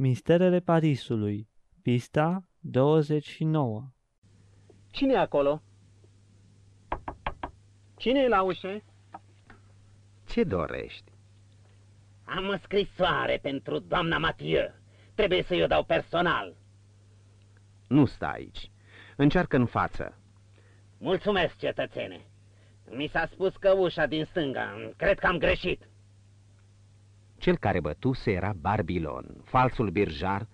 Misterele Parisului, pista 29 Cine e acolo? Cine e la ușă? Ce dorești? Am o scrisoare pentru doamna Mathieu. Trebuie să-i o dau personal. Nu sta aici. Încearcă în față. Mulțumesc, cetățene. Mi s-a spus că ușa din stânga. Cred că am greșit. Cel care bătuse era Barbilon, falsul birjar,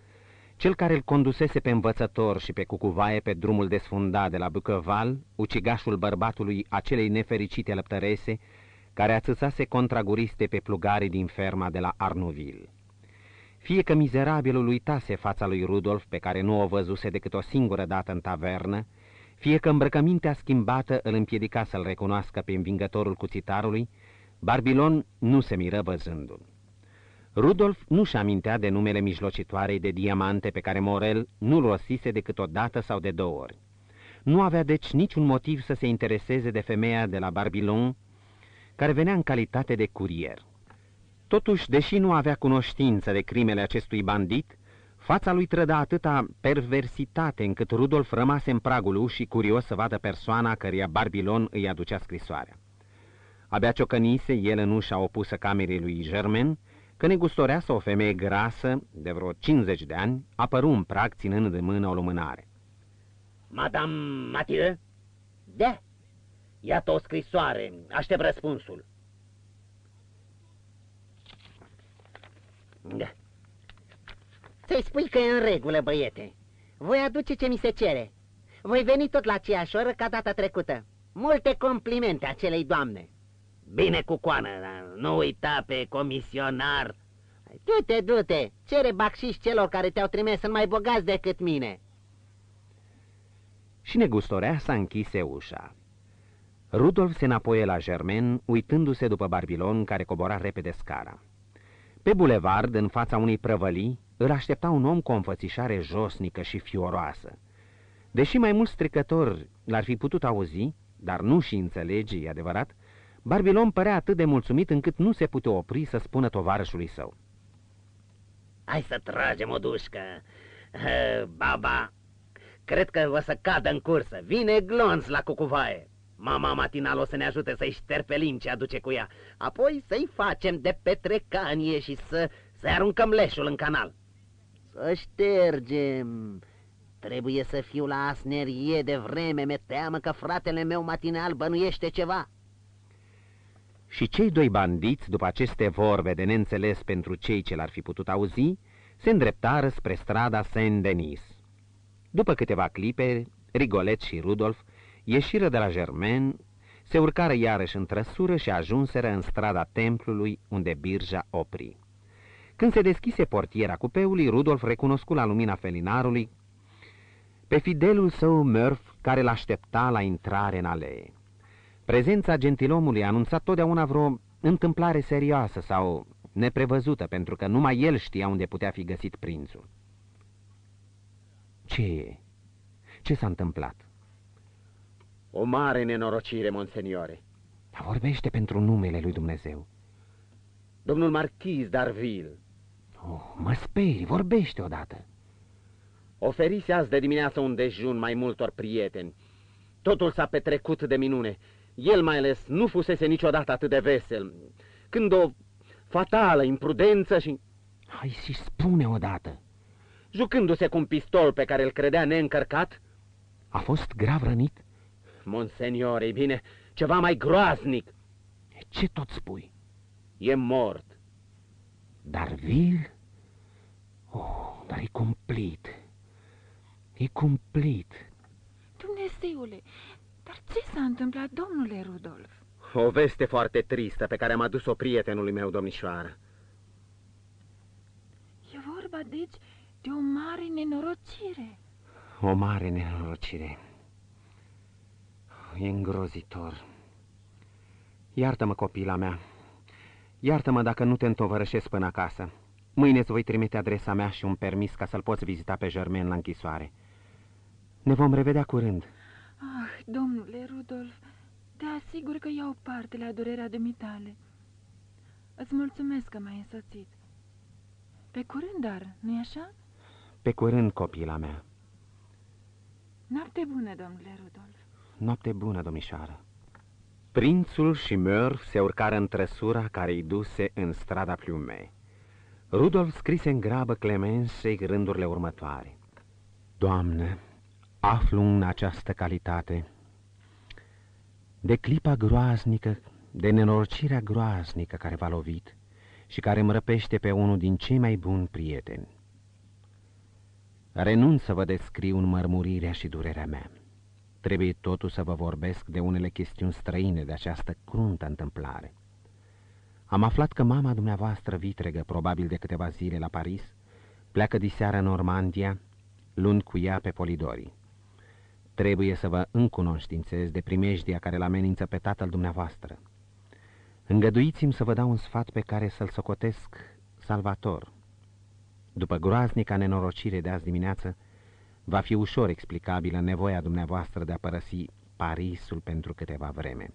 cel care îl condusese pe învățător și pe cucuvaie pe drumul desfundat de la Bucăval, ucigașul bărbatului acelei nefericite lăptărese, care ațățase contraguriste pe plugarii din ferma de la Arnuville. Fie că mizerabilul uitase fața lui Rudolf, pe care nu o văzuse decât o singură dată în tavernă, fie că îmbrăcămintea schimbată îl împiedica să-l recunoască pe învingătorul cuțitarului, Barbilon nu se miră văzându-l. Rudolf nu-și amintea de numele mijlocitoarei de diamante pe care Morel nu-l rosise decât o dată sau de două ori. Nu avea deci niciun motiv să se intereseze de femeia de la Barbilon, care venea în calitate de curier. Totuși, deși nu avea cunoștință de crimele acestui bandit, fața lui trăda atâta perversitate încât Rudolf rămase în pragul ușii curios să vadă persoana căreia Barbilon îi aducea scrisoarea. Abia ciocănise el în ușa opusă camerei lui Germain, că negustoreasă o femeie grasă, de vreo 50 de ani, apăru în prag ținând de mână o lumânare. Madame Mathieu? Da. Iată o scrisoare. Aștept răspunsul. Da. Să-i spui că e în regulă, băiete. Voi aduce ce mi se cere. Voi veni tot la aceeași oră ca data trecută. Multe complimente acelei doamne. Bine cu coană, nu uita pe comisionar. Du-te, du-te, cere bacșiș celor care te-au trimis sunt mai bogați decât mine. Și negustorea s-a închise ușa. Rudolf se înapoie la Germain, uitându-se după Barbilon care cobora repede scara. Pe bulevard, în fața unei prăvălii, îl aștepta un om cu o înfățișare josnică și fioroasă. Deși mai mulți trecători l-ar fi putut auzi, dar nu și înțelege, e adevărat, Barbilon părea atât de mulțumit încât nu se putea opri să spună tovarășului său. Hai să tragem o dușcă. Baba, cred că o să cadă în cursă. Vine glonț la cucuvaie. Mama matinal o să ne ajute să-i șterpelim ce aduce cu ea. Apoi să-i facem de petrecanie și să, să aruncăm leșul în canal. Să ștergem. Trebuie să fiu la asnerie de vreme, mi teamă că fratele meu matinal bănuiește ceva. Și cei doi bandiți, după aceste vorbe de neînțeles pentru cei ce l-ar fi putut auzi, se îndreptară spre strada Saint-Denis. După câteva clipe, Rigolet și Rudolf ieșiră de la Germain, se urcară iarăși în trăsură și ajunseră în strada templului unde birja opri. Când se deschise portiera cupeului, Rudolf recunoscu la lumina felinarului pe fidelul său Murph care l-aștepta la intrare în alee. Prezența gentilomului a anunțat totdeauna vreo întâmplare serioasă sau neprevăzută, pentru că numai el știa unde putea fi găsit prințul. Ce e? Ce s-a întâmplat? O mare nenorocire, monseniore. Dar vorbește pentru numele lui Dumnezeu. Domnul marchiz Darville. Oh, mă speri, vorbește odată. Oferise azi de dimineață un dejun mai multor prieteni. Totul s-a petrecut de minune. El mai ales nu fusese niciodată atât de vesel. Când o fatală imprudență și... Hai și spune odată. Jucându-se cu un pistol pe care îl credea neîncărcat... A fost grav rănit? Monsenior, bine, ceva mai groaznic. Ce tot spui? E mort. Dar vil? Oh, dar e cumplit. E cumplit. Dumnezeule, dar ce s-a întâmplat, domnule Rudolf? O veste foarte tristă pe care am adus-o prietenului meu, domnișoară. E vorba, deci, de o mare nenorocire. O mare nenorocire. E îngrozitor. Iartă-mă, copila mea. Iartă-mă dacă nu te întovărășesc până acasă. Mâine îți voi trimite adresa mea și un permis ca să-l poți vizita pe Germain la închisoare. Ne vom revedea curând. Ah, domnule Rudolf, te asigur că iau parte la durerea dumitale. Îți mulțumesc că m-ai însoțit. Pe curând, dar, nu-i așa? Pe curând, copila mea. Noapte bună, domnule Rudolf. Noapte bună, domnișoară. Prințul și Mör se urcară în trăsura care îi duse în strada Plume. Rudolf scrise în grabă Clemensei rândurile următoare. Doamne, aflu în această calitate de clipa groaznică, de nenorocirea groaznică care v-a lovit și care îmi răpește pe unul din cei mai buni prieteni. Renunț să vă descriu în mărmurirea și durerea mea. Trebuie totul să vă vorbesc de unele chestiuni străine de această cruntă întâmplare. Am aflat că mama dumneavoastră vitregă, probabil de câteva zile la Paris, pleacă diseară în Normandia, luând cu ea pe Polidori. Trebuie să vă încunoștințez de primejdia care l amenință pe tatăl dumneavoastră. Îngăduiți-mi să vă dau un sfat pe care să-l socotesc salvator. După groaznica nenorocire de azi dimineață, va fi ușor explicabilă nevoia dumneavoastră de a părăsi Parisul pentru câteva vreme.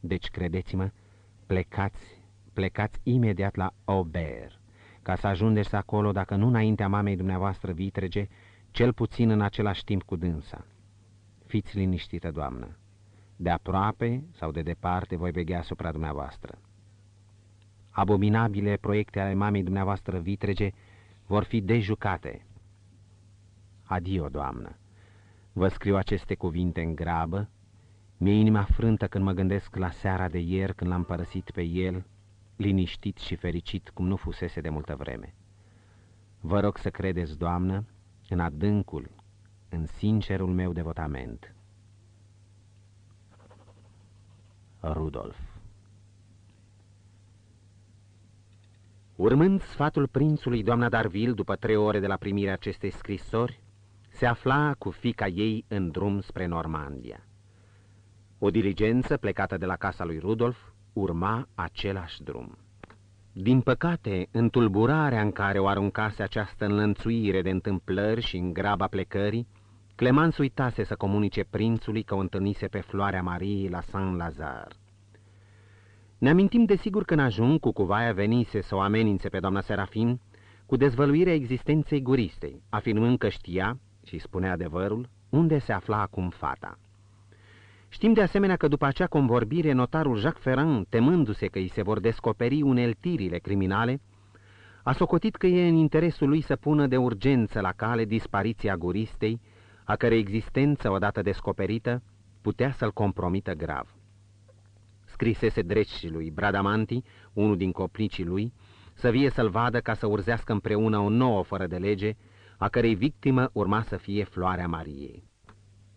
Deci, credeți-mă, plecați, plecați imediat la Aubert, ca să ajungeți acolo, dacă nu înaintea mamei dumneavoastră vitrege, cel puțin în același timp cu dânsa. Fiți liniștită, doamnă. De aproape sau de departe voi veghea asupra dumneavoastră. Abominabile proiecte ale mamei dumneavoastră vitrege vor fi dejucate. Adio, doamnă. Vă scriu aceste cuvinte în grabă. Mi-e inima frântă când mă gândesc la seara de ieri când l-am părăsit pe el, liniștit și fericit cum nu fusese de multă vreme. Vă rog să credeți, doamnă, în adâncul, în sincerul meu devotament. Rudolf Urmând sfatul prințului, doamna Darville, după trei ore de la primirea acestei scrisori, se afla cu fica ei în drum spre Normandia. O diligență plecată de la casa lui Rudolf urma același drum. Din păcate, în tulburarea în care o aruncase această înlănțuire de întâmplări și în graba plecării, Clemans uitase să comunice prințului că o întâlnise pe floarea Mariei la Saint-Lazare. Ne amintim desigur că în ajung cu cuvaia venise să o amenințe pe doamna Serafin cu dezvăluirea existenței guristei, afirmând că știa, și spunea adevărul, unde se afla acum fata. Știm de asemenea că după acea convorbire, notarul Jacques Ferrand, temându-se că îi se vor descoperi uneltirile criminale, a socotit că e în interesul lui să pună de urgență la cale dispariția guristei, a cărei existență, odată descoperită, putea să-l compromită grav. Scrisese drecii lui Bradamanti, unul din coplicii lui, să vie să-l vadă ca să urzească împreună o nouă fără de lege, a cărei victimă urma să fie Floarea Mariei.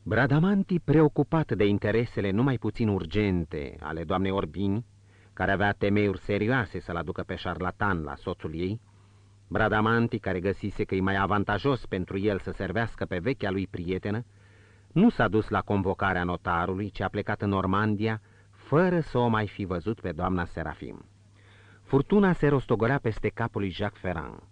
Bradamanti, preocupat de interesele numai puțin urgente ale doamnei Orbini, care avea temeiuri serioase să-l aducă pe șarlatan la soțul ei, Bradamanti, care găsise că e mai avantajos pentru el să servească pe vechea lui prietenă, nu s-a dus la convocarea notarului, ci a plecat în Normandia, fără să o mai fi văzut pe doamna Serafim. Furtuna se rostogolea peste capul lui Jacques Ferrand.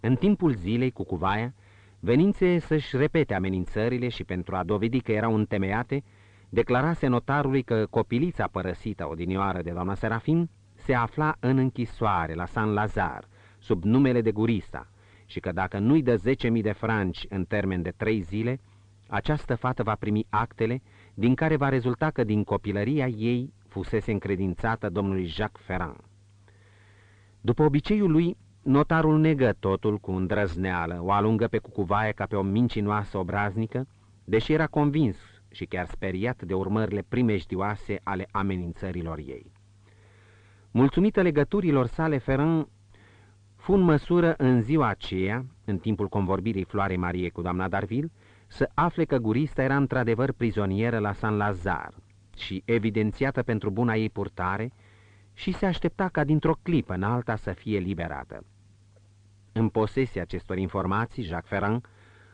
În timpul zilei, cu cuvaia, venințe să-și repete amenințările și pentru a dovedi că erau întemeiate, declarase notarului că copilița părăsită odinioară de doamna Serafim se afla în închisoare la San Lazar, sub numele de Gurista, și că dacă nu-i dă 10.000 de franci în termen de trei zile, această fată va primi actele din care va rezulta că din copilăria ei fusese încredințată domnului Jacques Ferrand. După obiceiul lui, notarul negă totul cu îndrăzneală, o alungă pe cucuvaie ca pe o mincinoasă obraznică, deși era convins și chiar speriat de urmările primejdioase ale amenințărilor ei. Mulțumită legăturilor sale, Ferrand fu în măsură în ziua aceea, în timpul convorbirii Floarei Marie cu doamna Darville, să afle că gurista era într-adevăr prizonieră la San Lazar și evidențiată pentru buna ei purtare și se aștepta ca dintr-o clipă în alta să fie liberată. În posesia acestor informații, Jacques Ferrand,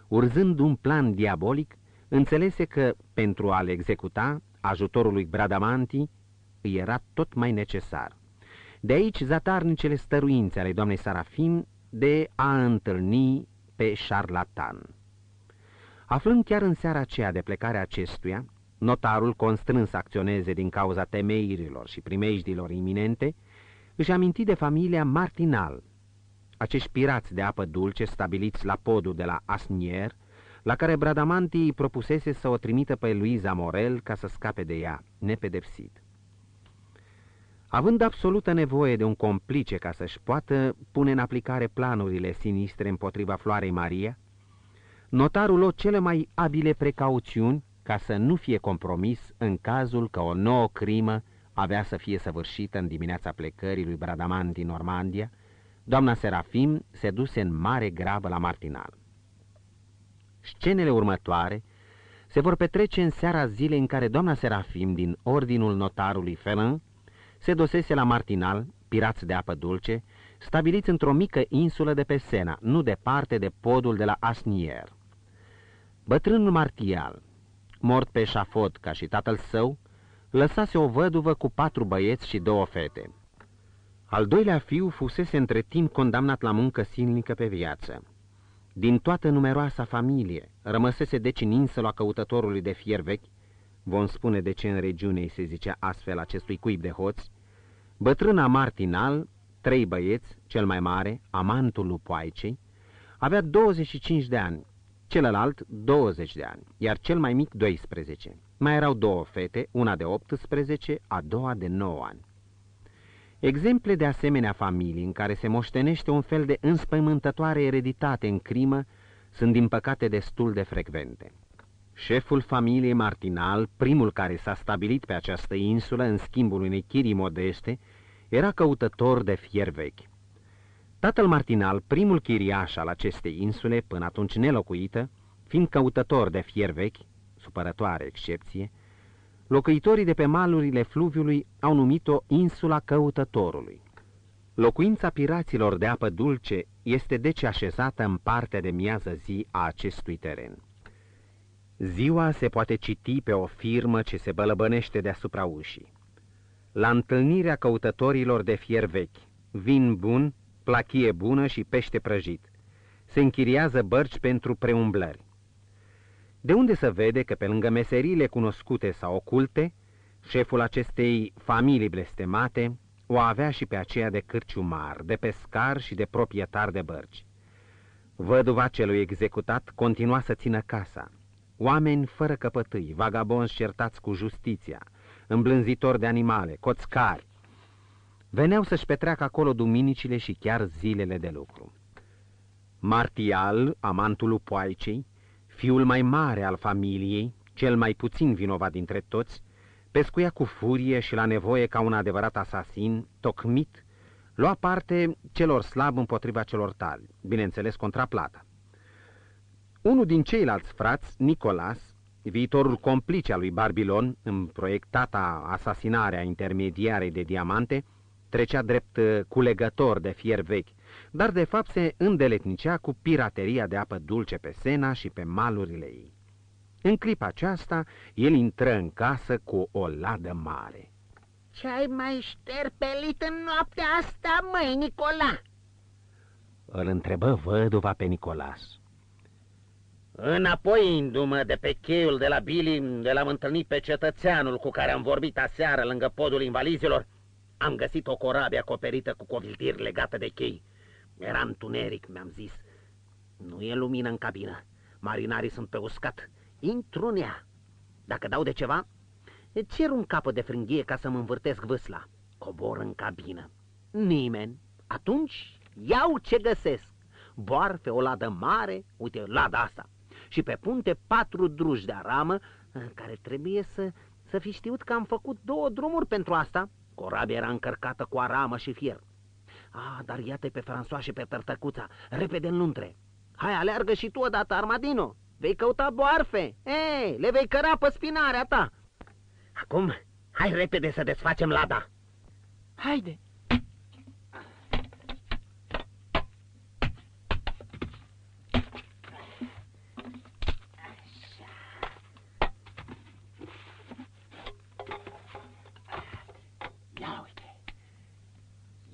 urzând un plan diabolic, înțelese că, pentru a-l executa, ajutorul lui Bradamanti îi era tot mai necesar. De aici zatarnicele stăruințe ale doamnei Sarafin de a întâlni pe șarlatan. Aflând chiar în seara aceea de plecare acestuia, notarul constrâns să acționeze din cauza temeirilor și primejdilor iminente, își aminti de familia Martinal, acești pirați de apă dulce stabiliți la podul de la Asnier, la care Bradamanti propusese să o trimită pe Luiza Morel ca să scape de ea, nepedepsit. Având absolută nevoie de un complice ca să-și poată pune în aplicare planurile sinistre împotriva Floarei Maria, notarul luă cele mai abile precauțiuni ca să nu fie compromis în cazul că o nouă crimă avea să fie săvârșită în dimineața plecării lui Bradamant din Normandia, doamna Serafim se duse în mare grabă la Martinal. Scenele următoare se vor petrece în seara zilei în care doamna Serafim, din ordinul notarului Ferrand, se dosese la Martinal, pirați de apă dulce, stabiliți într-o mică insulă de pe Sena, nu departe de podul de la Asnier. Bătrânul Martial, mort pe șafot ca și tatăl său, lăsase o văduvă cu patru băieți și două fete. Al doilea fiu fusese între timp condamnat la muncă silnică pe viață. Din toată numeroasa familie, rămăsese deci în insula căutătorului de fier vechi, vom spune de ce în regiune se zicea astfel acestui cuib de hoți, bătrâna Martinal, trei băieți, cel mai mare, amantul lupoaicei, avea 25 de ani, celălalt 20 de ani, iar cel mai mic 12. Mai erau două fete, una de 18, a doua de 9 ani. Exemple de asemenea familii în care se moștenește un fel de înspăimântătoare ereditate în crimă sunt din păcate destul de frecvente. Șeful familiei Martinal, primul care s-a stabilit pe această insulă în schimbul unei chirii modeste, era căutător de fier vechi. Tatăl Martinal, primul chiriaș al acestei insule, până atunci nelocuită, fiind căutător de fier vechi, supărătoare excepție, locuitorii de pe malurile fluviului au numit-o insula căutătorului. Locuința piraților de apă dulce este deci așezată în partea de miază zi a acestui teren. Ziua se poate citi pe o firmă ce se bălăbănește deasupra ușii. La întâlnirea căutătorilor de fier vechi, vin bun, plachie bună și pește prăjit. Se închiriază bărci pentru preumblări. De unde să vede că pe lângă meserile cunoscute sau oculte, șeful acestei familii blestemate o avea și pe aceea de cârciumar, de pescar și de proprietar de bărci. Văduva celui executat continua să țină casa. Oameni fără căpătâi, vagabonzi certați cu justiția, îmblânzitori de animale, coțcari, veneau să-și petreacă acolo duminicile și chiar zilele de lucru. Martial, amantul Poaicei, fiul mai mare al familiei, cel mai puțin vinovat dintre toți, pescuia cu furie și la nevoie ca un adevărat asasin, tocmit, lua parte celor slab împotriva celor tali, bineînțeles contra plata. Unul din ceilalți frați, Nicolas, viitorul complice al lui Barbilon în proiectata asasinarea intermediarei de diamante, trecea drept uh, culegător de fier vechi, dar de fapt se îndeletnicea cu pirateria de apă dulce pe Sena și pe malurile ei. În clipa aceasta, el intră în casă cu o ladă mare. Ce-ai mai șterpelit în noaptea asta, măi, Nicola? Îl întrebă văduva pe Nicolas. Înapoiindu-mă de pe cheiul de la Billy, de l-am întâlnit pe cetățeanul cu care am vorbit aseară lângă podul invalizilor, am găsit o corabie acoperită cu coviltiri legată de chei. Era întuneric, mi-am zis. Nu e lumină în cabină. Marinarii sunt pe uscat. Intru în ea. Dacă dau de ceva, cer un capăt de frânghie ca să mă învârtesc vâsla. Cobor în cabină. Nimeni. Atunci iau ce găsesc. Boarfe, o ladă mare, uite, lada asta. Și pe punte patru druși de aramă, care trebuie să, să fi știut că am făcut două drumuri pentru asta. Corabia era încărcată cu aramă și fier. Ah, dar iată pe François și pe tărtăcuța, repede în luntre. Hai, aleargă și tu odată, Armadino. Vei căuta boarfe. Ei, le vei căra pe spinarea ta. Acum, hai repede să desfacem lada. Haide!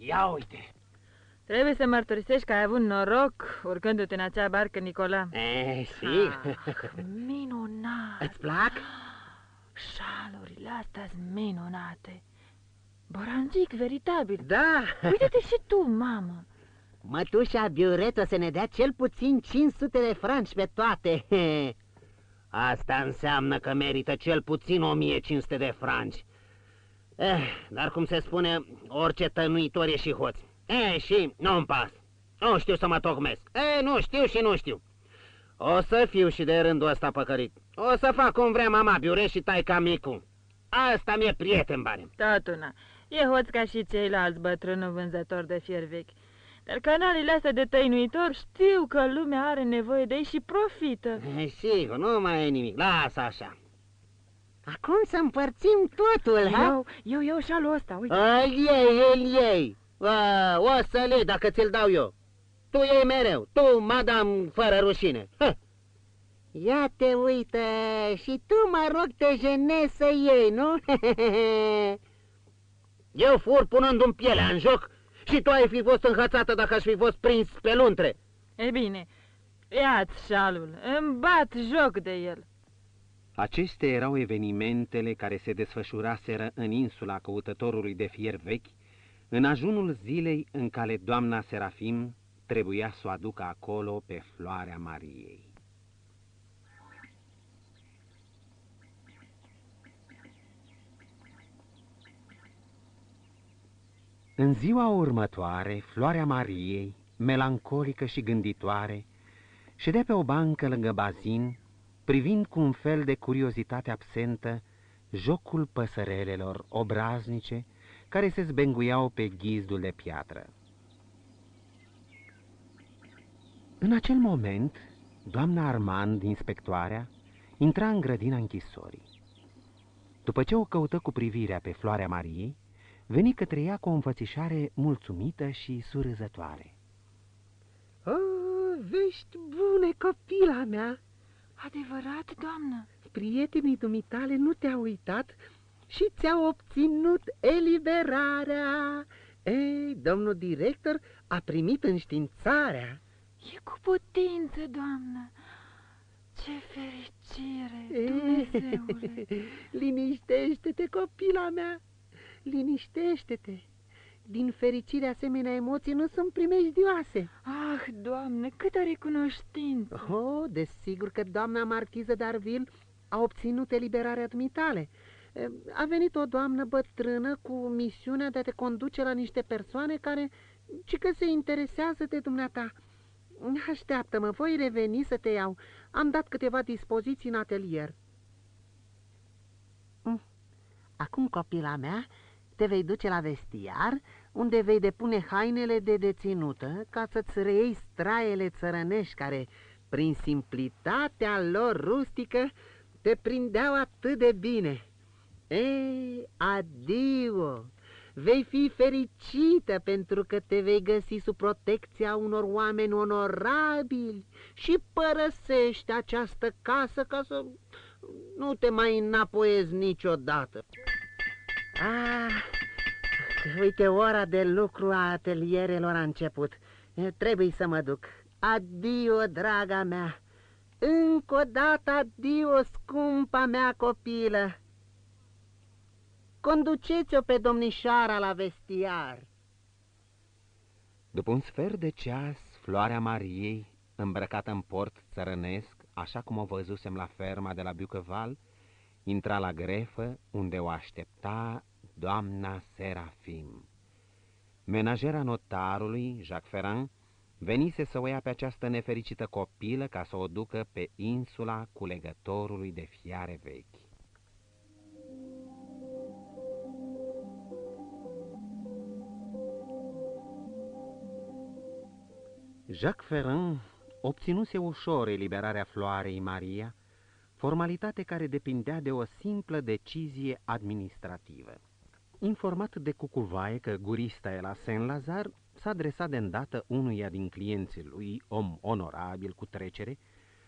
Ia uite! Trebuie să mărturisești că ai avut noroc urcându-te în acea barcă, Nicola. E, și? Ah, minunat! Îți plac? Șalurile astea sunt minunate. Borangic, veritabil. Da! Uite-te și tu, mamă. Mătușa Biuret o să ne dea cel puțin 500 de franci pe toate. Asta înseamnă că merită cel puțin 1500 de franci. Eh, dar cum se spune, orice tănuitor e și hoț. Eh, și nu-mi pas. Nu știu să mă tocmesc. Eh, nu știu și nu știu. O să fiu și de rândul ăsta păcărit. O să fac cum vrea mama Biure și taica micu. Asta mi-e prieten, bane. Tatuna, e hoț ca și ceilalți bătrânul vânzători de fier vechi. Dar canalele astea de tăinuitor știu că lumea are nevoie de ei și profită. Eh, sigur, nu mai e nimic. Lasă așa. Acum să împărțim totul, ha? Eu, eu, eu șalul ăsta, uite. Îl iei, îl iei. A, o să-l iei dacă ți-l dau eu. Tu iei mereu, tu, madam, fără rușine. Ha. Ia te uită și tu mă rog te jenezi să iei, nu? eu fur punându-mi pielea în joc și tu ai fi fost înhățată dacă aș fi fost prins pe luntre. E bine, ia-ți șalul, îmi bat joc de el. Acestea erau evenimentele care se desfășuraseră în insula căutătorului de fier vechi, în ajunul zilei în care doamna Serafim trebuia să o aducă acolo pe floarea Mariei. În ziua următoare, floarea Mariei, melancolică și gânditoare, ședea pe o bancă lângă bazin, privind cu un fel de curiozitate absentă jocul păsărelelor obraznice care se zbenguiau pe ghizdul de piatră. În acel moment, doamna Armand, inspectoarea, intra în grădina închisorii. După ce o căută cu privirea pe floarea Mariei, veni către ea cu o înfățișare mulțumită și surâzătoare. Oh, vești bune, copila mea! Adevărat, doamnă? Prietenii dumitale nu te-au uitat și ți-au obținut eliberarea. Ei, domnul director a primit înștiințarea. E cu putință, doamnă. Ce fericire, Dumnezeule! Liniștește-te, copila mea, liniștește-te. Din fericire, asemenea emoții nu sunt primejdioase. Ah, doamne, câtă recunoștință! Oh, desigur că doamna marchiză Darville a obținut eliberarea dumitale. A venit o doamnă bătrână cu misiunea de a te conduce la niște persoane care, ci că se interesează de dumneata. Așteaptă-mă, voi reveni să te iau. Am dat câteva dispoziții în atelier. Mm. Acum, copila mea, te vei duce la vestiar, unde vei depune hainele de deținută, ca să-ți reiei straiele țărănești care, prin simplitatea lor rustică, te prindeau atât de bine. Ei, adio! Vei fi fericită pentru că te vei găsi sub protecția unor oameni onorabili și părăsești această casă ca să nu te mai înapoiezi niciodată. Ah, uite, ora de lucru a atelierelor a început. Trebuie să mă duc. Adio, draga mea! Încă o dată adio, scumpa mea copilă! Conduceți-o pe domnișoara la vestiar! După un sfert de ceas, floarea Mariei, îmbrăcată în port țărănesc, așa cum o văzusem la ferma de la Bucăval, intra la grefă, unde o aștepta doamna Serafim. Menajera notarului, Jacques Ferrand, venise să o ia pe această nefericită copilă ca să o ducă pe insula culegătorului de fiare vechi. Jacques Ferrand obținuse ușor eliberarea floarei Maria, formalitate care depindea de o simplă decizie administrativă. Informat de cucuvaie că gurista e la Saint-Lazare, s-a adresat de îndată unuia din clienții lui, om onorabil cu trecere,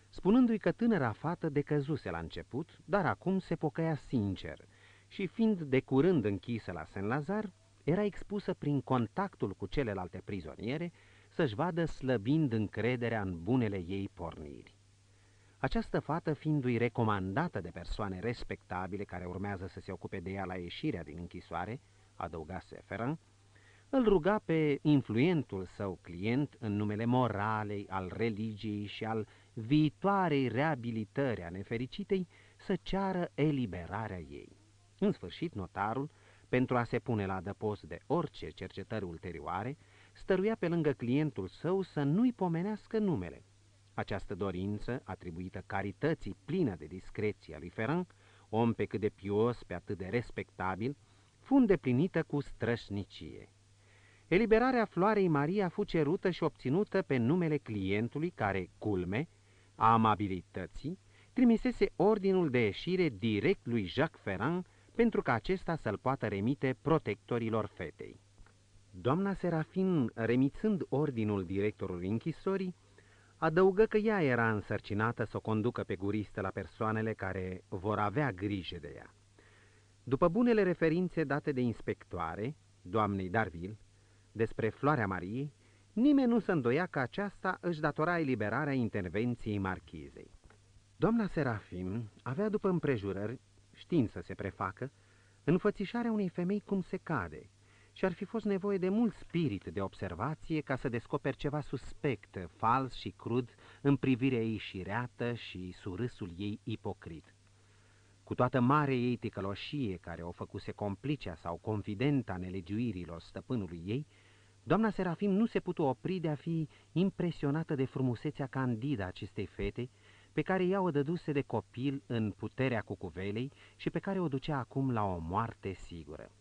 spunându-i că tânăra fată decăzuse la început, dar acum se pocăia sincer și, fiind de curând închisă la Saint-Lazare, era expusă prin contactul cu celelalte prizoniere să-și vadă slăbind încrederea în bunele ei porniri. Această fată fiindu-i recomandată de persoane respectabile care urmează să se ocupe de ea la ieșirea din închisoare, adăugase Ferrand, îl ruga pe influentul său client în numele moralei, al religiei și al viitoarei reabilitări a nefericitei să ceară eliberarea ei. În sfârșit, notarul, pentru a se pune la adăpost de orice cercetări ulterioare, stăruia pe lângă clientul său să nu-i pomenească numele. Această dorință, atribuită carității plină de discreție a lui Ferrand, om pe cât de pios, pe atât de respectabil, fu îndeplinită cu strășnicie. Eliberarea floarei Maria a fost cerută și obținută pe numele clientului care, culme, a amabilității, trimisese ordinul de ieșire direct lui Jacques Ferrand pentru ca acesta să-l poată remite protectorilor fetei. Doamna Serafin, remițând ordinul directorului închisorii, adăugă că ea era însărcinată să o conducă pe guristă la persoanele care vor avea grijă de ea. După bunele referințe date de inspectoare, doamnei Darville, despre Floarea Mariei, nimeni nu se îndoia că aceasta își datora eliberarea intervenției marchizei. Doamna Serafim avea după împrejurări, știind să se prefacă, înfățișarea unei femei cum se cade și ar fi fost nevoie de mult spirit de observație ca să descoperi ceva suspect, fals și crud în privirea ei șireată și surâsul ei ipocrit. Cu toată mare ei ticăloșie care o făcuse complicea sau confidenta nelegiuirilor stăpânului ei, doamna Serafim nu se putu opri de a fi impresionată de frumusețea candidă a acestei fete, pe care ea o dăduse de copil în puterea cucuvelei și pe care o ducea acum la o moarte sigură.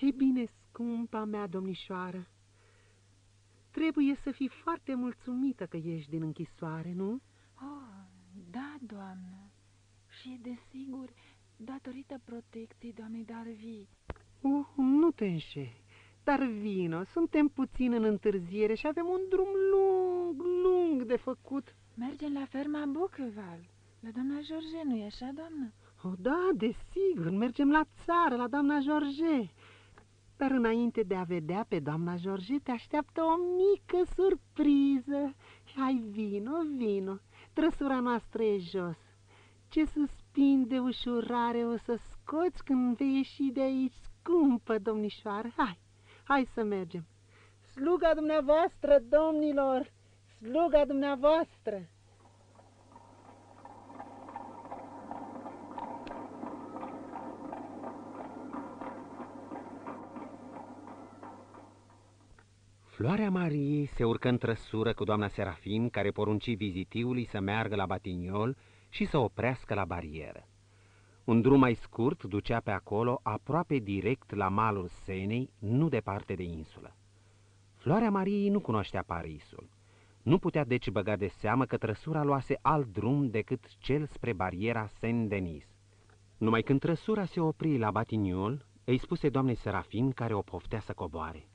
Ei bine, scumpa mea domnișoară, trebuie să fii foarte mulțumită că ești din închisoare, nu? Oh, da, doamnă, și desigur, datorită protecției doamnei Darvi. Uh, nu te înșeli, dar vino, suntem puțin în întârziere și avem un drum lung, lung de făcut. Mergem la ferma Bucăval, la doamna George, nu-i așa, doamnă? Oh, da, desigur, mergem la țară, la doamna George. Dar înainte de a vedea pe doamna George, te așteaptă o mică surpriză. Hai, vino, vino, trăsura noastră e jos. Ce suspin de ușurare o să scoți când vei ieși de aici, scumpă domnișoară. Hai, hai să mergem. Sluga dumneavoastră, domnilor, sluga dumneavoastră. Floarea Mariei se urcă în trăsură cu doamna Serafim, care porunci vizitiului să meargă la Batignol și să oprească la barieră. Un drum mai scurt ducea pe acolo, aproape direct la malul Senei, nu departe de insulă. Floarea Mariei nu cunoștea Parisul. Nu putea deci băga de seamă că trăsura luase alt drum decât cel spre bariera Saint-Denis. Numai când trăsura se opri la Batignol, îi spuse doamnei Serafin care o poftea să coboare.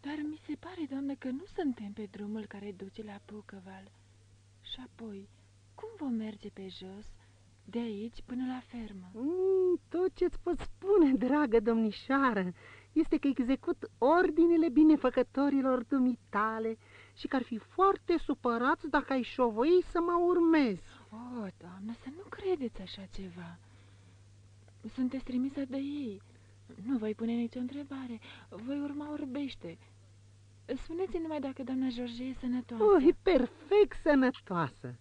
Dar mi se pare, doamnă, că nu suntem pe drumul care duce la Bucăval. Și apoi, cum vom merge pe jos, de aici până la fermă? Mm, tot ce-ți pot spune, dragă domnișoară, este că execut ordinele binefăcătorilor dumitale și că ar fi foarte supărați dacă ai șovăi să mă urmezi. Oh, doamnă, să nu credeți așa ceva. Sunteți trimisă de ei. Nu voi pune nicio întrebare. Voi urma orbește. Spuneți numai dacă doamna George e sănătoasă. Oh, e perfect sănătoasă.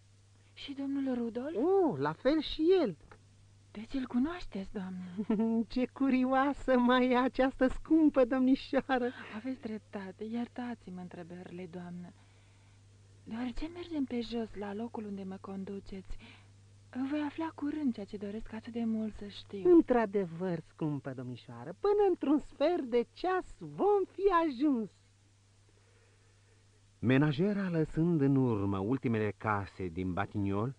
Și domnul Rudolf? Oh, la fel și el. Deci îl cunoașteți, doamnă. Ce curioasă mai e această scumpă domnișoară. Aveți dreptate, iertați-mă întrebările, doamnă. Deoarece mergem pe jos, la locul unde mă conduceți, voi afla curând ceea ce doresc atât de mult să știu. Într-adevăr, scumpă domnișoară, până într-un sfert de ceas vom fi ajuns. Menajera, lăsând în urmă ultimele case din Batignol,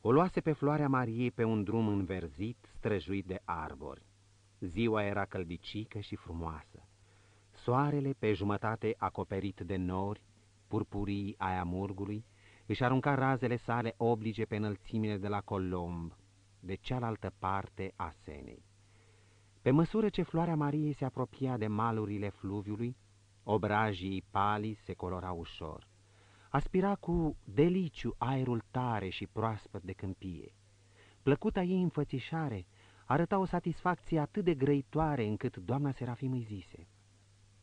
o luase pe floarea Mariei pe un drum înverzit, străjuit de arbori. Ziua era căldicică și frumoasă. Soarele, pe jumătate acoperit de nori, purpurii aia murgului, își arunca razele sale oblige pe înălțimile de la Colomb, de cealaltă parte a Senei. Pe măsură ce floarea Mariei se apropia de malurile fluviului, obrajii palii se colora ușor. Aspira cu deliciu aerul tare și proaspăt de câmpie. Plăcuta ei înfățișare arăta o satisfacție atât de grăitoare încât doamna Serafim îi zise.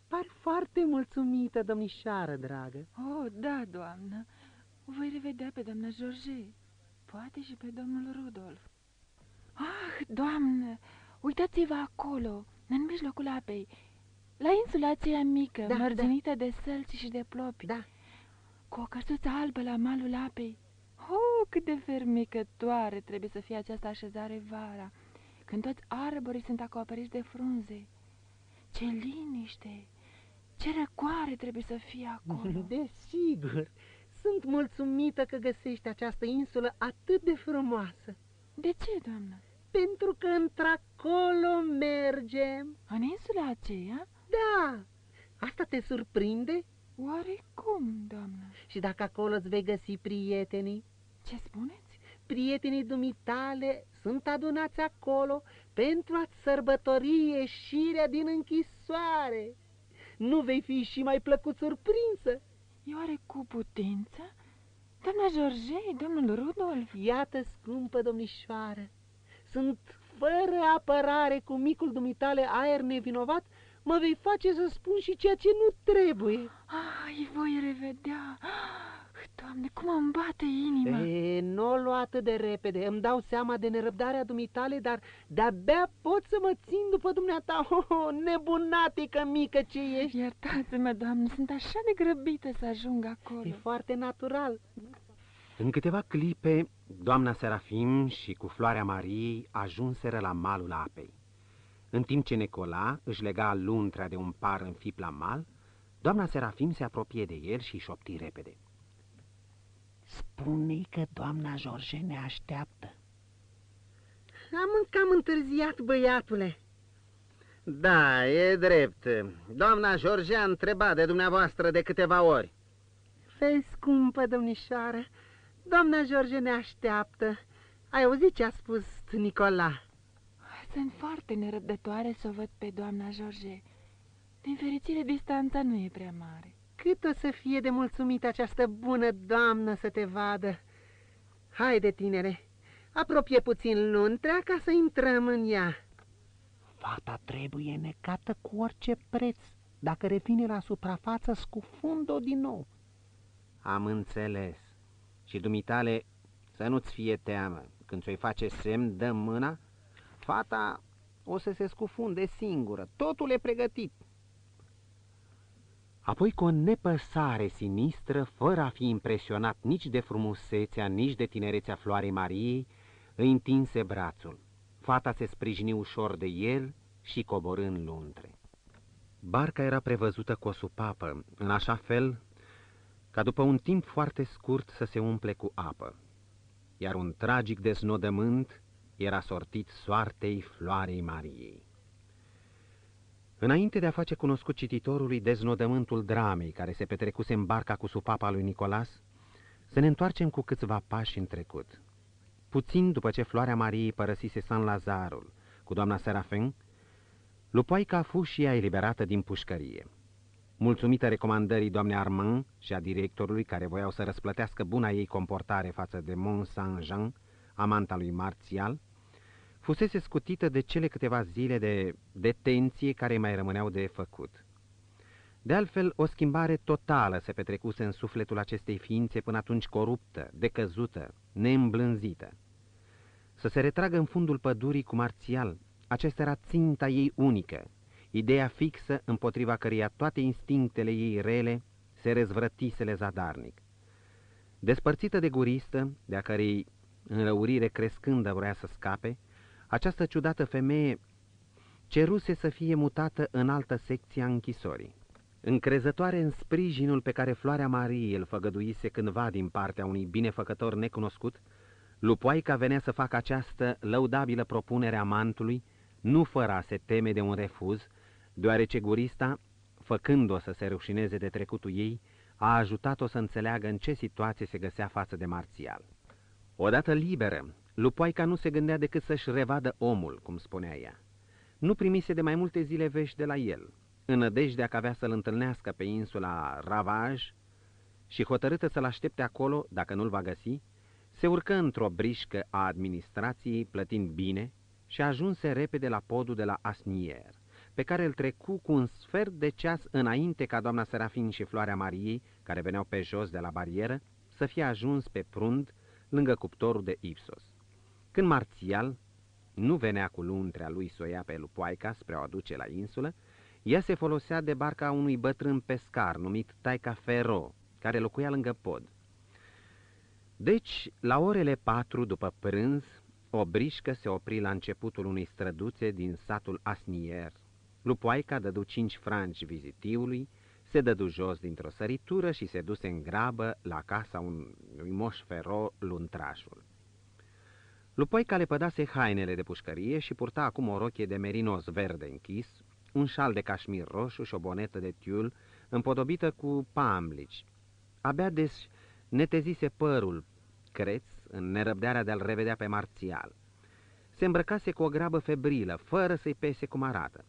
Par foarte mulțumită, domnișoară dragă. Oh, da, doamnă. O voi revedea pe doamna George. Poate și pe domnul Rudolf. Ah, doamnă, uitați-vă acolo, în mijlocul apei, la insula aceea mică, Da, mărginită de sălți și de plopi, Da, cu o căsuță albă la malul apei. Oh, cât de fermecătoare trebuie să fie această așezare vara, când toți arborii sunt acoperiți de frunze. Ce liniște, ce răcoare trebuie să fie acolo. desigur. Sunt mulțumită că găsești această insulă atât de frumoasă. De ce, doamnă? Pentru că într-acolo mergem. În insula aceea? Da, asta te surprinde? Oare cum, doamnă? Și dacă acolo îți vei găsi prietenii? Ce spuneți? Prietenii dumitale sunt adunați acolo pentru a-ți sărbători ieșirea din închisoare. Nu vei fi și mai plăcut surprinsă? E oare cu putință? Doamna George, domnul Rudolf? Iată, scumpă domnișoară, sunt fără apărare cu micul dumitale aer nevinovat, mă vei face să spun și ceea ce nu trebuie. Ah, îi voi revedea. Ah, Doamne, cum îmi bate inima. E, nu o lua atât de repede, îmi dau seama de nerăbdarea dumitale, dar de-abia pot să mă țin după dumneata. Oh, oh, nebunatică mică ce ești! Iertați-mă, doamne, sunt așa de grăbită să ajung acolo. E foarte natural. În câteva clipe, doamna Serafim și cu floarea Mariei ajunseră la malul apei. În timp ce Nicola își lega luntrea de un par în fip la mal, doamna Serafim se apropie de el și șopti repede. Spune-i că doamna George ne așteaptă. Am cam întârziat, băiatule. Da, e drept. Doamna George a întrebat de dumneavoastră de câteva ori. Fei scumpă, domnișoară, doamna George ne așteaptă. Ai auzit ce a spus Nicola? Sunt foarte nerăbdătoare să o văd pe doamna George. Din fericire, distanța nu e prea mare. Cât o să fie de mulțumită această bună doamnă să te vadă. Haide, tinere, apropie puțin luntrea ca să intrăm în ea. Fata trebuie necată cu orice preț. Dacă revine la suprafață, scufund-o din nou. Am înțeles. Și dumitale să nu-ți fie teamă. Când ți-o face semn, dă mâna, fata o să se scufunde singură. Totul e pregătit. Apoi, cu o nepăsare sinistră, fără a fi impresionat nici de frumusețea, nici de tinerețea Floarei Mariei, îi întinse brațul. Fata se sprijini ușor de el și coborâ în luntre. Barca era prevăzută cu o supapă, în așa fel ca după un timp foarte scurt să se umple cu apă, iar un tragic deznodământ era sortit soartei Floarei Mariei. Înainte de a face cunoscut cititorului deznodământul dramei care se petrecuse în barca cu supapa lui Nicolas, să ne întoarcem cu câțiva pași în trecut. Puțin după ce Floarea Mariei părăsise San Lazarul cu doamna Serafin, Lupoica a fost și ea eliberată din pușcărie. Mulțumită recomandării doamnei Armand și a directorului care voiau să răsplătească buna ei comportare față de Mont Saint-Jean, amanta lui Marțial, fusese scutită de cele câteva zile de detenție care mai rămâneau de făcut. De altfel, o schimbare totală se petrecuse în sufletul acestei ființe până atunci coruptă, decăzută, neîmblânzită. Să se retragă în fundul pădurii cu marțial, acesta era ținta ei unică, ideea fixă împotriva căreia toate instinctele ei rele se răzvrătisele zadarnic. Despărțită de guristă, de-a cărei înrăurire crescândă vrea să scape, această ciudată femeie ceruse să fie mutată în altă secție a închisorii. Încrezătoare în sprijinul pe care Floarea Mariei îl făgăduise cândva din partea unui binefăcător necunoscut, Lupoaica venea să facă această lăudabilă propunere a mantului, nu fără a se teme de un refuz, deoarece gurista, făcând-o să se rușineze de trecutul ei, a ajutat-o să înțeleagă în ce situație se găsea față de marțial. Odată liberă, Lupoaica nu se gândea decât să-și revadă omul, cum spunea ea. Nu primise de mai multe zile vești de la el, în nădejdea că avea să-l întâlnească pe insula Ravaj și hotărâtă să-l aștepte acolo, dacă nu-l va găsi, se urcă într-o brișcă a administrației, plătind bine și ajunse repede la podul de la Asnier, pe care îl trecu cu un sfert de ceas înainte ca doamna Serafin și Floarea Mariei, care veneau pe jos de la barieră, să fie ajuns pe prund lângă cuptorul de Ipsos. Când Marțial nu venea cu luntrea lui să o ia pe Lupoaica spre o aduce la insulă, ea se folosea de barca unui bătrân pescar numit Taica Ferro, care locuia lângă pod. Deci, la orele patru după prânz, o brișcă se opri la începutul unei străduțe din satul Asnier. Lupoaica dădu cinci franci vizitiului, se dădu jos dintr-o săritură și se duse în grabă la casa unui moș Ferro, luntrașul. Lupoica le pădase hainele de pușcărie și purta acum o rochie de merinos verde închis, un șal de cașmir roșu și o bonetă de tiul împodobită cu pamblici. Abia des netezise părul creț în nerăbdarea de a-l revedea pe marțial. Se îmbrăcase cu o grabă febrilă, fără să-i pese cum arată.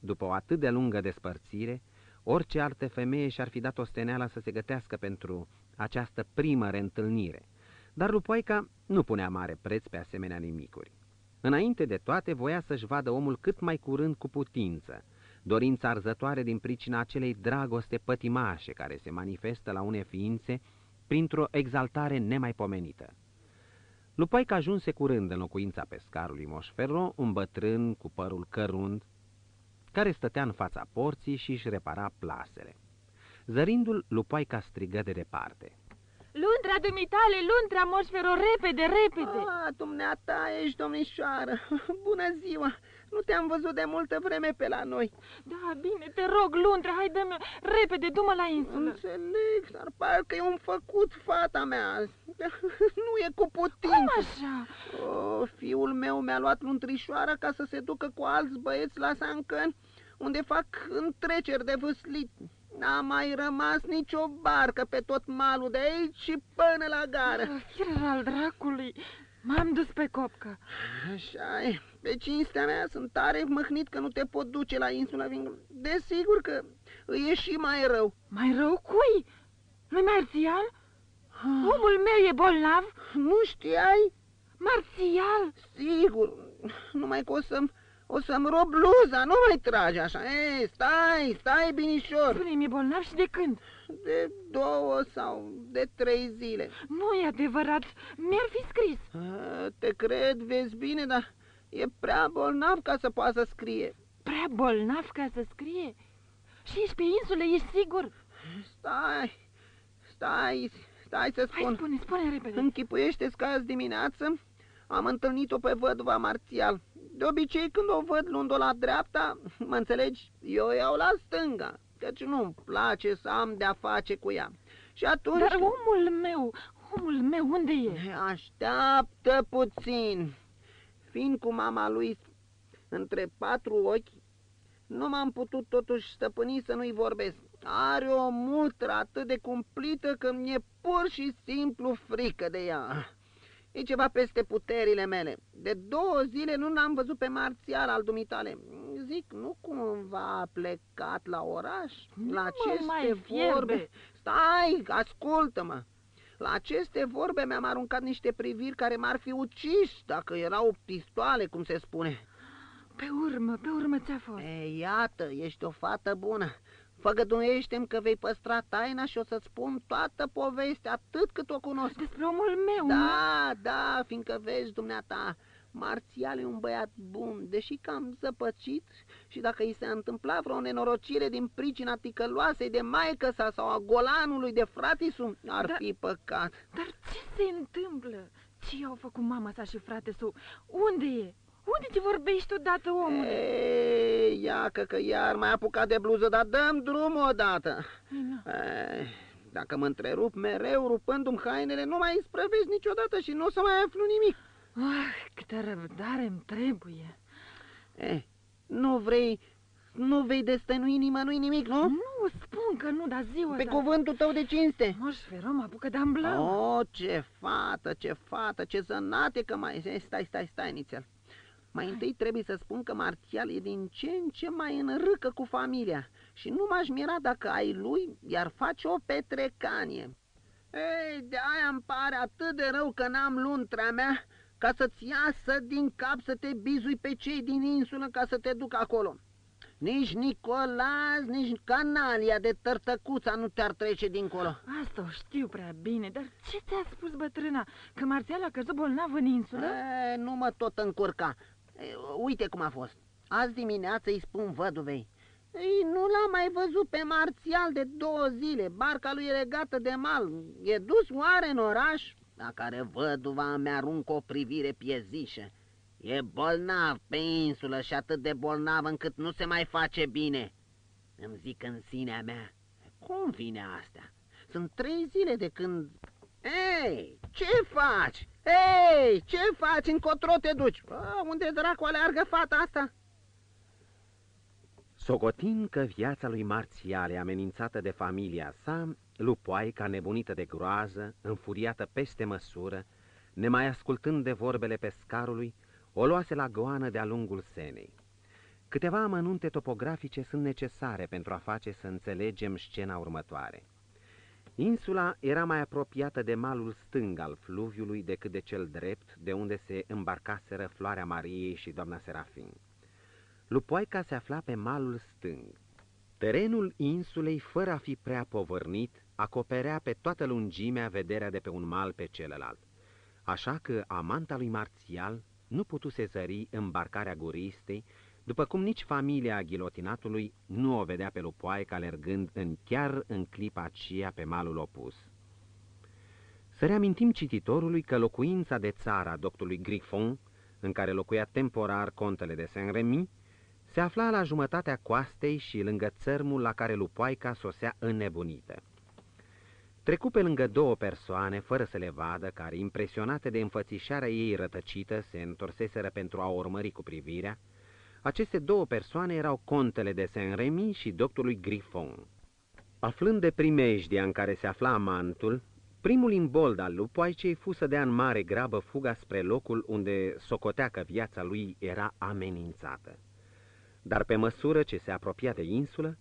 După o atât de lungă despărțire, orice altă femeie și-ar fi dat o steneală să se gătească pentru această primă reîntâlnire, dar Lupoica nu punea mare preț pe asemenea nimicuri. Înainte de toate, voia să-și vadă omul cât mai curând cu putință, dorința arzătoare din pricina acelei dragoste pătimașe care se manifestă la une ființe printr-o exaltare nemaipomenită. Lupoica ajunse curând în locuința pescarului Moșferro, un bătrân cu părul cărunt, care stătea în fața porții și își repara plasele. Zărindu-l, Lupoica strigă de departe. Luntra dumitale, luntra, moșfero, repede, repede! Ah, dumneata ești, domnișoară! Bună ziua! Nu te-am văzut de multă vreme pe la noi. Da, bine, te rog, luntra, hai dă repede, du-mă la insulă. Înțeleg, dar parcă e un făcut fata mea. Nu e cu putință. Cum așa? Oh, fiul meu mi-a luat luntrișoara ca să se ducă cu alți băieți la Sancăn, unde fac întreceri de vâslit. N-a mai rămas nicio barcă pe tot malul de aici și până la gară. Fier al dracului, m-am dus pe copcă. Așa e, pe cinstea mea sunt tare măhnit că nu te pot duce la insula Vingul. Desigur că îi e și mai rău. Mai rău cui? Lui Marțial? Omul meu e bolnav? Nu știai? Marțial? Sigur, numai că o să-mi o să-mi rob bluza, nu mai trage așa. Ei, stai, stai binișor. Spune-mi, e bolnav și de când? De două sau de trei zile. Nu e adevărat, mi-ar fi scris. A, te cred, vezi bine, dar e prea bolnav ca să poată să scrie. Prea bolnav ca să scrie? Și ești pe insule, ești sigur? Stai, stai, stai să spun. Hai, spune, spune repede. Închipuiește-ți că azi dimineață am întâlnit-o pe văduva marțial. De obicei, când o văd luând-o la dreapta, mă înțelegi, eu o iau la stânga, căci nu-mi place să am de-a face cu ea. Și atunci... Dar omul meu, omul meu, unde e? Așteaptă puțin. Fiind cu mama lui între patru ochi, nu m-am putut totuși stăpâni să nu-i vorbesc. Are o mutră atât de cumplită că mi-e pur și simplu frică de ea. E ceva peste puterile mele. De două zile nu l-am văzut pe marțial al dumitale. Zic, nu cumva a plecat la oraș? Nu la mă aceste mai fierbe. vorbe? Stai, ascultă-mă. La aceste vorbe mi-am aruncat niște priviri care m-ar fi ucis dacă erau pistoale, cum se spune. Pe urmă, pe urmă ți-a fost. E, iată, ești o fată bună. Făgăduiește-mi că vei păstra taina și o să-ți spun toată povestea, atât cât o cunosc. Despre omul meu, nu? Da, da, fiindcă vezi, dumneata, Marțial e un băiat bun, deși cam zăpăcit și dacă îi se întâmpla vreo nenorocire din pricina ticăloasei de maică sa sau a golanului de fratisu, ar Da- fi păcat. Dar ce se întâmplă? Ce i-au făcut mama sa și frate său? Unde e? Unde te vorbești odată, omule? Ei, ia că, că iar mai apucat de bluză, dar dăm drumul odată. Ei, nu. Ei, dacă mă întrerup mereu rupându-mi hainele, nu mai sprăvesc niciodată și nu o să mai aflu nimic. Ah, câtă răbdare îmi trebuie. Eh, nu vrei, nu vei destănui nimănui nimic, nu? Nu, spun că nu, dar ziua Pe ta... cuvântul tău de cinste. Moș Ferom apucă de amblăm. Oh, ce fată, ce fată, ce zănate că mai... Eh, Stai, stai, stai, nițel. Mai întâi trebuie să spun că Marțial e din ce în ce mai în râcă cu familia și nu m-aș mira dacă ai lui iar face o petrecanie. Ei, de aia îmi pare atât de rău că n-am luntrea mea ca să-ți iasă din cap să te bizui pe cei din insulă ca să te duc acolo. Nici Nicolas, nici Canalia de tărtăcuța nu te-ar trece dincolo. Asta o știu prea bine, dar ce ți-a spus bătrâna? Că Marțial a căzut bolnav în insulă? E, nu mă tot încurca. E, uite cum a fost. Azi dimineață îi spun văduvei. Ei, nu l-am mai văzut pe Marțial de două zile. Barca lui e legată de mal. E dus oare în oraș? La care văduva mi aruncă o privire piezișă. E bolnav pe insulă și atât de bolnav încât nu se mai face bine. Îmi zic în sinea mea, cum vine astea? Sunt trei zile de când... Ei, ce faci? Ei, ce faci? Încotro te duci? A, unde dracu aleargă fata asta? Socotind că viața lui Marțial e amenințată de familia sa, lupoaica nebunită de groază, înfuriată peste măsură, nemai ascultând de vorbele pescarului, o luase la goană de-a lungul senei. Câteva amănunte topografice sunt necesare pentru a face să înțelegem scena următoare. Insula era mai apropiată de malul stâng al fluviului decât de cel drept, de unde se îmbarcaseră Floarea Mariei și doamna Serafin. Lupoica se afla pe malul stâng. Terenul insulei, fără a fi prea povărnit, acoperea pe toată lungimea vederea de pe un mal pe celălalt. Așa că amanta lui Marțial nu putuse zări îmbarcarea guristei, după cum nici familia ghilotinatului nu o vedea pe lupoaica alergând în chiar în clipa aceea pe malul opus. Să reamintim cititorului că locuința de țară a doctorului Griffon, în care locuia temporar contele de Saint-Remy, se afla la jumătatea coastei și lângă țărmul la care lupoaica sosea înnebunită. Trecu pe lângă două persoane, fără să le vadă, care, impresionate de înfățișarea ei rătăcită, se întorseseră pentru a o urmări cu privirea. Aceste două persoane erau contele de Saint-Remy și doctorului Griffon. Aflând de primejdia în care se afla amantul, primul imbold al lupoaicei fu să dea în mare grabă fuga spre locul unde socotea că viața lui era amenințată. Dar pe măsură ce se apropia de insulă,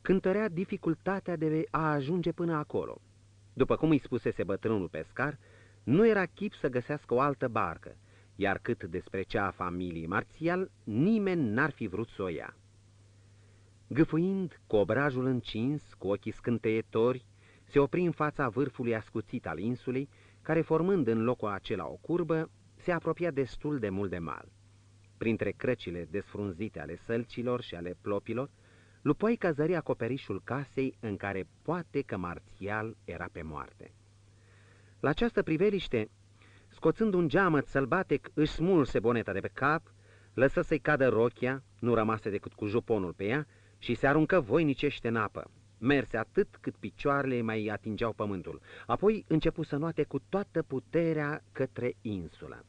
cântărea dificultatea de a ajunge până acolo. După cum îi spusese bătrânul pescar, nu era chip să găsească o altă barcă, iar cât despre cea a familiei marțial, nimeni n-ar fi vrut să o ia. Gâfâind, cu obrajul încins, cu ochii scânteietori, se opri în fața vârfului ascuțit al insulei, care, formând în locul acela o curbă, se apropia destul de mult de mal. Printre crăcile desfrunzite ale sălcilor și ale plopilor, Lupoica zări acoperișul casei în care poate că Marțial era pe moarte. La această priveliște, scoțând un geamăt sălbatec, își smulse boneta de pe cap, lăsă să-i cadă rochia, nu rămase decât cu juponul pe ea, și se aruncă voinicește în apă. Merse atât cât picioarele mai atingeau pământul. Apoi începu să noate cu toată puterea către insulă.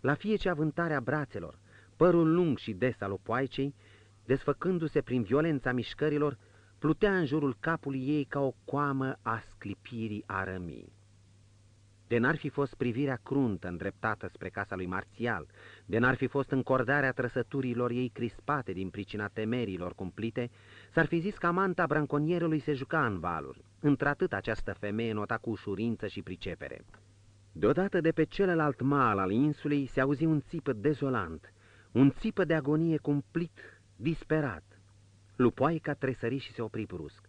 La fie ce avântare a brațelor, părul lung și des al opoaicei, desfăcându-se prin violența mișcărilor, plutea în jurul capului ei ca o coamă a sclipirii arămii. De n-ar fi fost privirea cruntă îndreptată spre casa lui Marțial, de n-ar fi fost încordarea trăsăturilor ei crispate din pricina temerilor cumplite, s-ar fi zis că amanta branconierului se juca în valuri. Într-atât această femeie nota cu ușurință și pricepere. Deodată de pe celălalt mal al insulei se auzi un țipă dezolant, un țipă de agonie cumplit disperat. Lupoaica tresări și se opri brusc.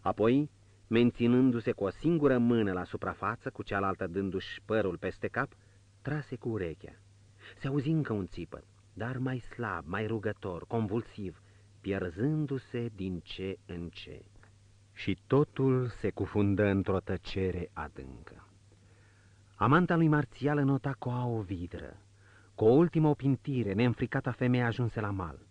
Apoi, menținându-se cu o singură mână la suprafață, cu cealaltă dându-și părul peste cap, trase cu urechea. Se auzi încă un țipăt, dar mai slab, mai rugător, convulsiv, pierzându-se din ce în ce. Și totul se cufundă într-o tăcere adâncă. Amanta lui Marțial nota cu o vidră. Cu o ultimă opintire, neînfricata femeie ajunse la mal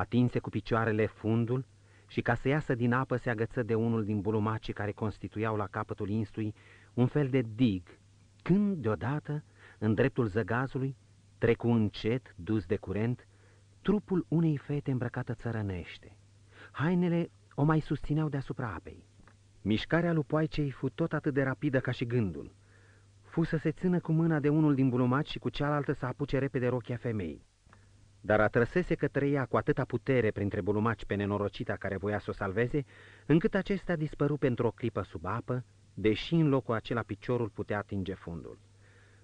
atinse cu picioarele fundul și ca să iasă din apă se agăță de unul din bulumacii care constituiau la capătul instui un fel de dig, când, deodată, în dreptul zăgazului, trecu încet, dus de curent, trupul unei fete îmbrăcată țărănește. Hainele o mai susțineau deasupra apei. Mișcarea lui Poaicei fu tot atât de rapidă ca și gândul. Fu să se țină cu mâna de unul din bulumaci și cu cealaltă să apuce repede rochia femeii dar atrăsese către ea cu atâta putere printre bulumaci pe nenorocita care voia să o salveze, încât acesta dispăru pentru o clipă sub apă, deși în locul acela piciorul putea atinge fundul.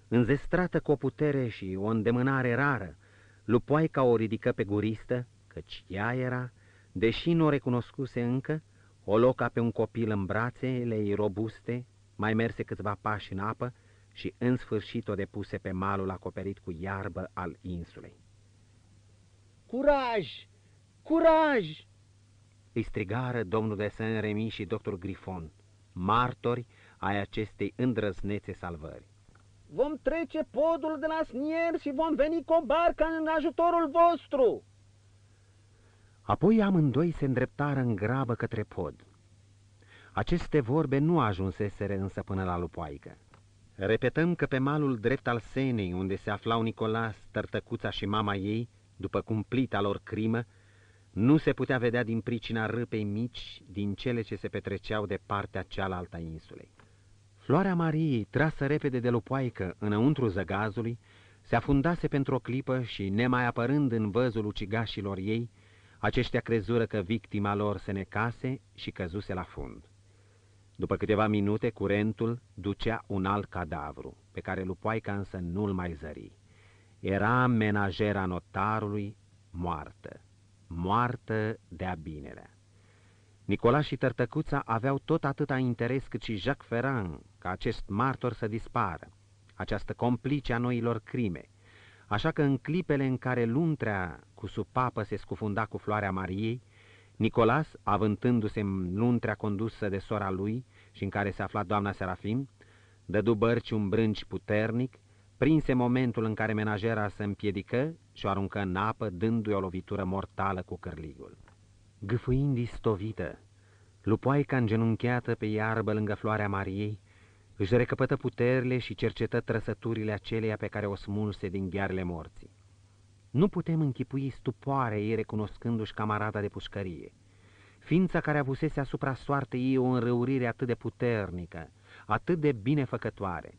Înzestrată cu o putere și o îndemânare rară, lupoaica o ridică pe guristă, căci ea era, deși nu o recunoscuse încă, o loca pe un copil în brațele ei robuste, mai merse câțiva pași în apă și în sfârșit o depuse pe malul acoperit cu iarbă al insulei. Curaj! Curaj! Îi strigară domnul de Saint-Remy și doctor Grifon, martori ai acestei îndrăznețe salvări. Vom trece podul de la Snier și vom veni cu o barcă în ajutorul vostru. Apoi amândoi se îndreptară în grabă către pod. Aceste vorbe nu ajunseseră însă până la lupoaică. Repetăm că pe malul drept al Senei, unde se aflau Nicolas, tărtăcuța și mama ei, după cumplita lor crimă, nu se putea vedea din pricina râpei mici din cele ce se petreceau de partea cealaltă a insulei. Floarea Mariei, trasă repede de lupoaică înăuntru zăgazului, se afundase pentru o clipă și, nemai apărând în văzul ucigașilor ei, aceștia crezură că victima lor se necase și căzuse la fund. După câteva minute, curentul ducea un alt cadavru, pe care lupoaica însă nu-l mai zări. Era menajera notarului moartă, moartă de-a binelea. Nicola și Tărtăcuța aveau tot atâta interes cât și Jacques Ferrand ca acest martor să dispară, această complice a noilor crime, așa că în clipele în care luntrea cu supapă se scufunda cu floarea Mariei, Nicolas, avântându-se în luntrea condusă de sora lui și în care se afla doamna Serafim, dădu bărci un brânci puternic, prinse momentul în care menajera se împiedică și o aruncă în apă, dându-i o lovitură mortală cu cârligul. Gâfâind istovită, lupoaica îngenuncheată pe iarbă lângă floarea Mariei, își recăpătă puterile și cercetă trăsăturile aceleia pe care o smulse din ghearele morții. Nu putem închipui stupoare ei recunoscându-și camarada de pușcărie. Ființa care avusese asupra soartei ei o înrăurire atât de puternică, atât de binefăcătoare.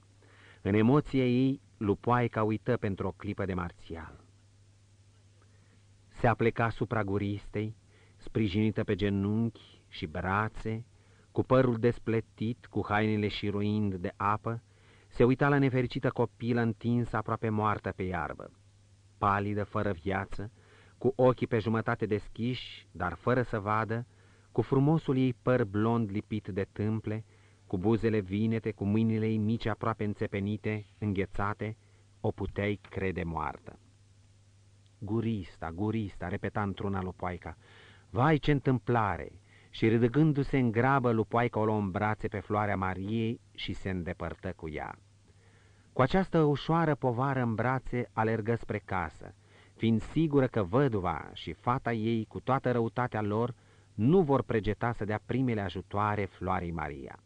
În emoție ei, lupoaica uită pentru o clipă de marțial. Se apleca asupra guristei, sprijinită pe genunchi și brațe, cu părul despletit, cu hainele șiruind de apă, se uita la nefericită copilă întinsă aproape moartă pe iarbă. Palidă, fără viață, cu ochii pe jumătate deschiși, dar fără să vadă, cu frumosul ei păr blond lipit de tâmple, cu buzele vinete, cu mâinile ei mici aproape înțepenite, înghețate, o puteai crede moartă. Gurista, gurista, repeta într-una lupoaica, vai ce întâmplare! Și râdăgându-se în grabă, lupoaica o luă în brațe pe floarea Mariei și se îndepărtă cu ea. Cu această ușoară povară în brațe alergă spre casă, fiind sigură că văduva și fata ei, cu toată răutatea lor, nu vor pregeta să dea primele ajutoare floarei Maria.